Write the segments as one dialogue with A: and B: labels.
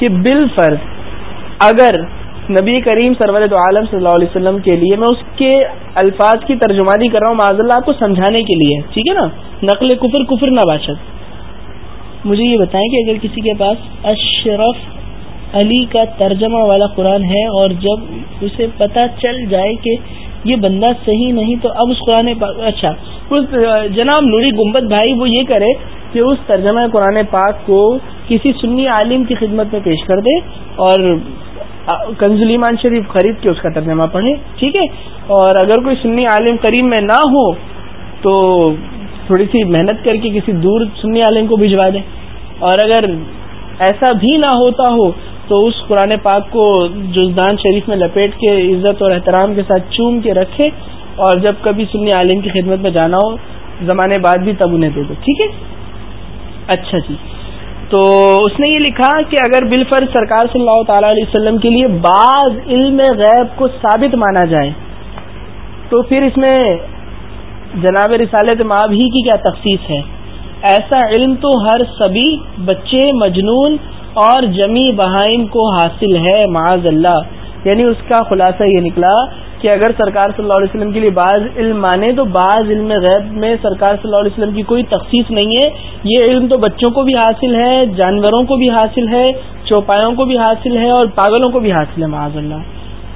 A: کہ بال فرض اگر نبی کریم سرورت عالم صلی اللہ علیہ وسلم کے لیے میں اس کے الفاظ کی ترجمانی کر رہا ہوں معذ اللہ کو سمجھانے کے لیے، ٹھیک ہے نا؟ نقل کفر کفر نہ باشد۔ مجھے یہ بتائیں کہ اگر کسی کے پاس اشرف علی کا ترجمہ والا قرآن ہے اور جب اسے پتہ چل جائے کہ یہ بندہ صحیح نہیں تو اب اس قرآن اچھا جناب نوری گمبد بھائی وہ یہ کرے کہ اس ترجمہ قرآن پاک کو کسی سنی عالم کی خدمت میں پیش کر دے اور کنزلیمان شریف خرید کے اس کا ترجمہ پڑھے، ٹھیک ہے؟ اور اگر کوئی سنی عالم کریم میں نہ ہو تو تھوڑی سی محنت کر کے کسی دور سنی عالم کو بھجوا دے۔ اور اگر ایسا بھی نہ ہوتا ہو تو اس قرآن پاک کو جزدان شریف میں لپیٹ کے عزت اور احترام کے ساتھ چوم کے رکھے اور جب کبھی سنی عالم کی خدمت میں جانا ہو، زمانے بعد بھی تب انہیں دے دو ٹھیک ہے؟ اچھا جی۔ تو اس نے یہ لکھا کہ اگر بالفر سرکار صلی اللہ تعالی علیہ وسلم کے لیے بعض علم غیب کو ثابت مانا جائے، تو پھر اس میں جناب رسالت ماب ہی کی کیا تخصیص ہے؟ ایسا علم تو ہر سبھی بچے، مجنون اور جمی بہائم کو حاصل ہے، معاذ اللہ۔ یعنی اس کا خلاصہ یہ نکلا کہ اگر سرکار صلی اللہ علیہ وسلم کے لیے بعض علم مانے تو بعض علم غیب میں سرکار صلی اللہ علیہ وسلم کی کوئی تخصیص نہیں ہے۔ یہ علم تو بچوں کو بھی حاصل ہے، جانوروں کو بھی حاصل ہے، چوپایوں کو بھی حاصل ہے اور پاگلوں کو بھی حاصل ہے، معاذ اللہ۔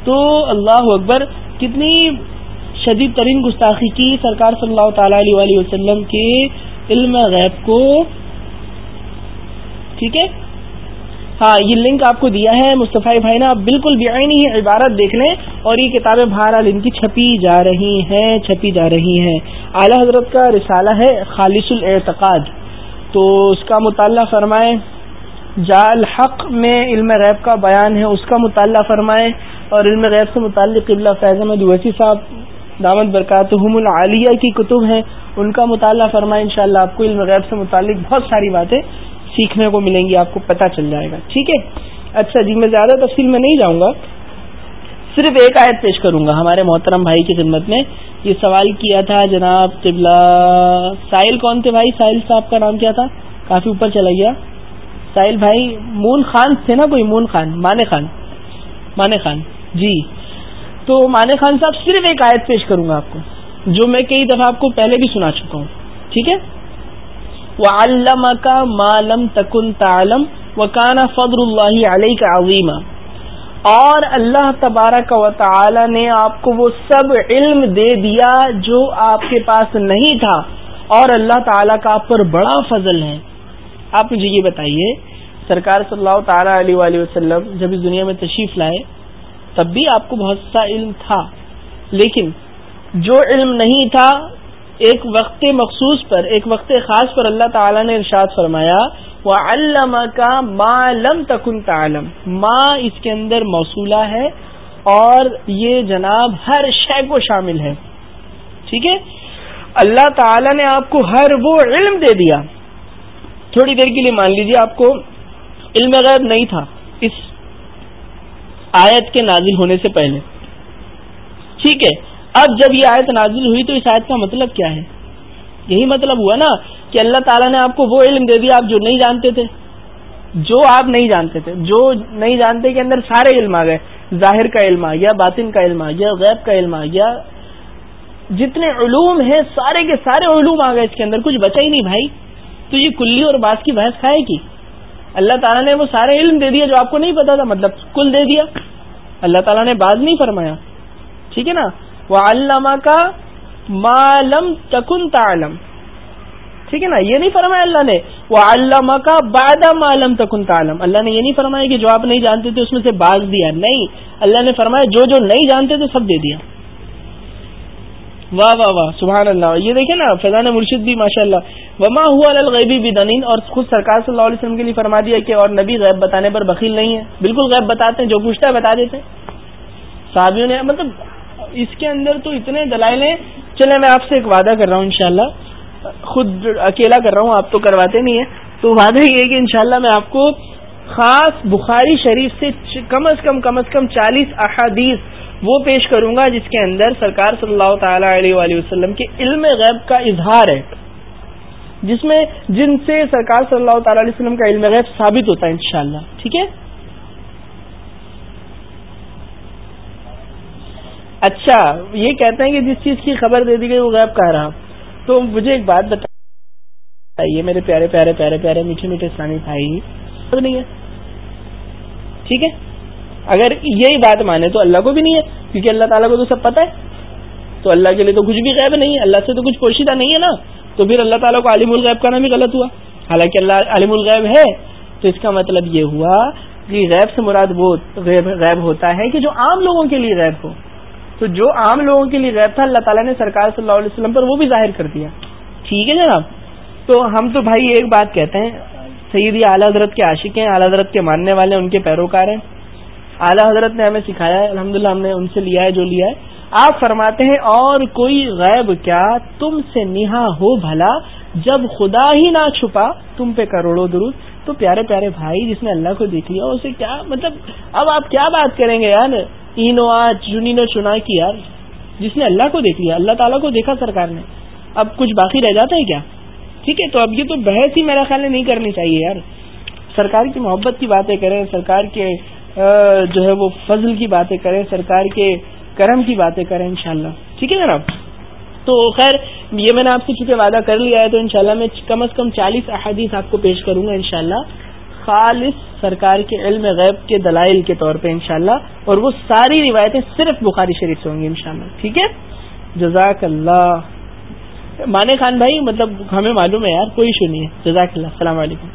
A: تو اللہ اکبر، کتنی شدید ترین گستاخی کی سرکار صلی اللہ تعالی علیہ وسلم کے علم غیب کو۔ ٹھیک ہے؟ ہاں، یہ لنک آپ کو دیا ہے مصطفی بھائی نا آپ بالکل بھی آئی نہیں عبارت دیکھ لیں اور یہ کتابیں بہرحال ان کی چھپی جا رہی ہیں، چھپی جا رہی ہیں۔ اعلی حضرت کا رسالہ ہے خالص الاعتقاد۔ تو اس کا مطالعہ فرمائیں جال حق میں علم غیب کا بیان ہے، اس کا مطالعہ فرمائیں۔ اور علم غیب سے متعلق قبلہ فیض احمد ویسی صاحب دامت برکاتہم العالیہ کی کتب ہیں، ان کا مطالعہ فرمائیں، انشاءاللہ آپ کو علم غیب سے متعلق بہت ساری باتیں سیکھنے کو ملیں گی، آپ کو پتہ چل جائے گا۔ ٹھیک ہے؟ اچھا جی میں زیادہ تفصیل میں نہیں جاؤں گا۔ صرف ایک آیت پیش کروں گا ہمارے محترم بھائی کی خدمت میں۔ یہ سوال کیا تھا جناب قبلہ؟ ساحل کون تھے بھائی؟ ساحل صاحب کا نام کیا تھا؟ کافی اوپر چلا گیا۔ ساحل بھائی، مون خان تھے نا کوئی؟ مون خان، مانے خان۔ مانے خان۔ جی۔ تو مانے خان صاحب، صرف ایک آیت پیش کروں گا آپ کو، جو میں کئی دفعہ آپ کو پہلے بھی سنا چکا ہوں۔ ٹھیک ہے؟ وہ کا معلوم تکن تعلم و کانا فضر اللہ علیہ کا اور اللہ تبارک و تعالی نے آپ کو وہ سب علم دے دیا جو آپ کے پاس نہیں تھا۔ اور اللہ تعالی کا آپ پر بڑا فضل ہے۔ آپ مجھے یہ بتائیے، سرکار صلی اللہ تعالی علیہ وآلہ وسلم جب اس دنیا میں تشریف لائے، تب بھی آپ کو بہت سا علم تھا۔ لیکن جو علم نہیں تھا ایک وقت مخصوص پر، ایک وقت خاص پر اللہ تعالیٰ نے ارشاد فرمایا وہ علامہ کا ماں لم تکن تعلم۔ ماں اس کے اندر موصولہ ہے اور یہ جناب ہر شے کو شامل ہے۔ ٹھیک ہے؟ اللہ تعالی نے آپ کو ہر وہ علم دے دیا۔ تھوڑی دیر کے لیے مان لیجیے آپ کو علم غیب نہیں تھا۔ اس آیت کے نازل ہونے سے پہلے۔ ٹھیک ہے؟ اب جب یہ آیت نازل ہوئی تو اس آیت کا مطلب کیا ہے؟ یہی مطلب ہوا نا کہ اللہ تعالیٰ نے آپ کو وہ علم دے دیا آپ جو نہیں جانتے تھے۔ جو آپ نہیں جانتے تھے، جو نہیں جانتے کے اندر سارے علم آ گئے۔ ظاہر کا علم آ گیا، باطن کا علم آ گیا، غیب کا علم آ گیا۔ جتنے علوم ہیں، سارے کے سارے علوم آ گئے اس کے اندر، کچھ بچا ہی نہیں بھائی۔ تو یہ کلی اور باس کی بحث کھائے کی اللہ تعالیٰ نے وہ سارے علم دے دیا جو آپ کو نہیں پتا تھا مطلب کل دے دیا۔ اللہ تعالیٰ نے بعض نہیں فرمایا۔ ٹھیک ہے نا؟ علامہ کا معلوم تکن تعلم. ٹھیک ہے نا؟ یہ نہیں فرمایا اللہ نے وہ علامہ کا بادہ معلوم تکن تعلم. اللہ نے یہ نہیں فرمایا کہ جو آپ نہیں جانتے تھے اس میں سے باز دیا۔ نہیں، اللہ نے فرمایا جو جو نہیں جانتے تھے سب دے دیا۔ واہ واہ واہ، سبحان اللہ۔ یہ دیکھیں نا، فیضان مرشد بھی ماشاء اللہ وما ہوا الغیبی بھی اور خود سرکار صلی اللہ علیہ وسلم کے لیے فرما دیا کہ اور نبی غیب بتانے پر بخیل نہیں ہے۔ بالکل غیب بتاتے ہیں، جو پوچھتا ہے بتا دیتے صحابیوں نے مطلب اس کے اندر تو اتنے دلائل ہیں۔ چلے میں آپ سے ایک وعدہ کر رہا ہوں انشاءاللہ۔ خود اکیلا کر رہا ہوں، آپ تو کرواتے نہیں ہیں۔ تو وعدہ یہ ہے کہ انشاءاللہ میں آپ کو خاص بخاری شریف سے کم از کم کم از کم چالیس احادیث وہ پیش کروں گا جس کے اندر سرکار صلی اللہ تعالی علیہ وآلہ وسلم کے علم غیب کا اظہار ہے۔ جس میں جن سے سرکار صلی اللہ تعالی علیہ وسلم کا علم غیب ثابت ہوتا ہے انشاءاللہ۔ ٹھیک ہے؟ اچھا یہ کہتے ہیں کہ جس چیز کی خبر دے دی گئی وہ غیب کہہ رہا تو مجھے ایک بات بتائیے میرے پیارے پیارے پیارے پیارے میٹھے میٹھے اسلامی بھائی نہیں ہے۔ ٹھیک ہے؟ اگر یہی بات مانے تو اللہ کو بھی نہیں ہے، کیونکہ اللہ تعالیٰ کو تو سب پتہ ہے۔ تو اللہ کے لیے تو کچھ بھی غیب نہیں ہے، اللہ سے تو کچھ پوشیدہ نہیں ہے نا۔ تو پھر اللہ تعالیٰ کو عالم الغیب کرنا بھی غلط ہوا۔ حالانکہ اللہ عالم الغیب ہے۔ تو اس کا مطلب یہ ہوا کہ غیب سے مراد وہ غیب ہوتا ہے کہ جو عام لوگوں کے لیے غیب ہو۔ تو جو عام لوگوں کے لیے غیب تھا، اللہ تعالیٰ نے سرکار صلی اللہ علیہ وسلم پر وہ بھی ظاہر کر دیا۔ ٹھیک ہے جناب؟ تو ہم تو بھائی ایک بات کہتے ہیں، سیدی اعلیٰ حضرت کے عاشق ہیں، اعلیٰ حضرت کے ماننے والے ان کے پیروکار ہیں۔ اعلیٰ حضرت نے ہمیں سکھایا ہے الحمد ہم نے ان سے لیا ہے، جو لیا ہے۔ آپ فرماتے ہیں، اور کوئی غیب کیا، تم سے نہا ہو بھلا، جب خدا ہی نہ چھپا، تم پہ کروڑوں درود۔ تو پیارے پیارے بھائی، جس نے اللہ کو دیکھ لیا، اسے کیا مطلب اب آپ کیا بات کریں گے یار؟ اینو آج جنو چنا کی یار، جس نے اللہ کو دیکھ لیا اللہ تعالیٰ کو دیکھا سرکار نے۔ اب کچھ باقی رہ جاتا ہے کیا؟ ٹھیک ہے، تو اب یہ تو بحث ہی میرا خیال نہیں کرنی چاہیے یار۔ سرکار کی محبت کی باتیں کریں، سرکار کے جو ہے وہ فضل کی باتیں کریں، سرکار کے کرم کی باتیں کریں انشاءاللہ۔ ٹھیک ہے جناب؟ تو خیر، یہ میں نے آپ سے چونکہ وعدہ کر لیا ہے تو انشاءاللہ میں کم از کم چالیس احادیث آپ کو پیش کروں گا انشاءاللہ۔ خالص سرکار کے علم غیب کے دلائل کے طور پہ انشاءاللہ، اور وہ ساری روایتیں صرف بخاری شریف سے ہوں گی انشاءاللہ، ٹھیک ہے؟ جزاک اللہ مانے خان بھائی مطلب ہمیں معلوم ہے یار، کوئی ایشو نہیں ہے. جزاک اللہ السلام علیکم.